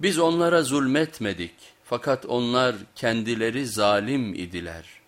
Biz onlara zulmetmedik fakat onlar kendileri zalim idiler.''